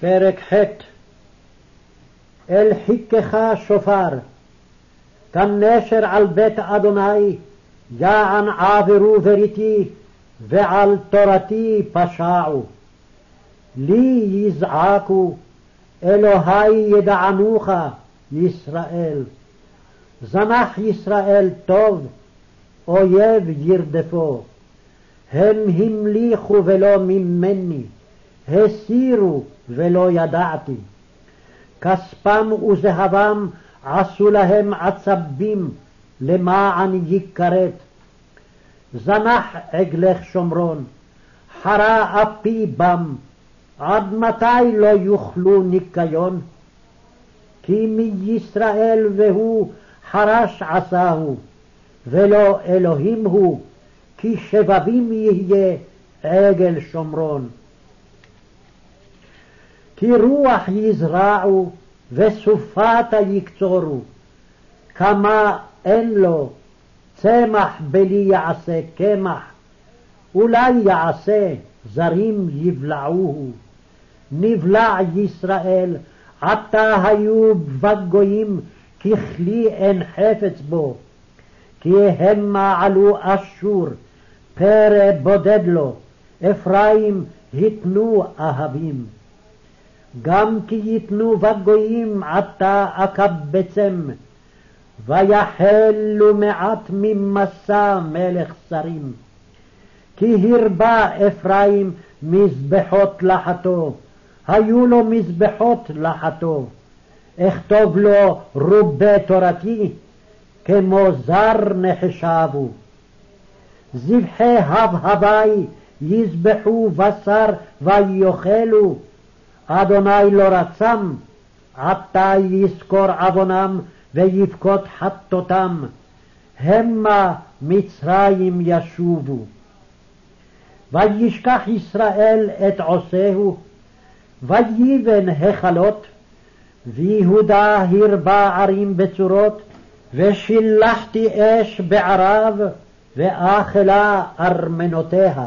פרק ח' אל חיכך שופר, כנשר על בית אדוני, יען עברו בריתי, ועל תורתי פשעו. לי יזעקו, אלוהי ידענוך, ישראל. זנח ישראל טוב, אויב ירדפו. הם המליכו ולא ממני, הסירו ולא ידעתי. כספם וזהבם עשו להם עצבים למען יכרת. זנח עגלך שומרון, חרה אפי בם, עד מתי לא יאכלו ניקיון? כי מישראל והוא חרש עשהו, ולא אלוהים הוא, כי שבבים יהיה עגל שומרון. כי רוח יזרעו וסופתה יקצורו, כמה אין לו צמח בלי יעשה קמח, אולי יעשה זרים יבלעוהו. נבלע ישראל, עתה היו בגויים ככלי אין חפץ בו, כי המה עלו אשור, פרא בודד לו, אפרים התנו אהבים. גם כי יתנו בגויים עתה אקבצם, ויחלו מעט ממסע מלך שרים. כי הרבה אפרים מזבחות לחתו, היו לו מזבחות לחתו. אכתוב לו רובי תורתי, כמו זר נחשבו. זבחי הבהבי יזבחו בשר ויאכלו, אדוני לא רצם, עתה יזכור עוונם ויבכות חטאותם, המה מצרים ישובו. וישכח ישראל את עושהו, ויבן היכלות, ויהודה הרבה ערים בצורות, ושילחתי אש בערב, ואכלה ארמנותיה.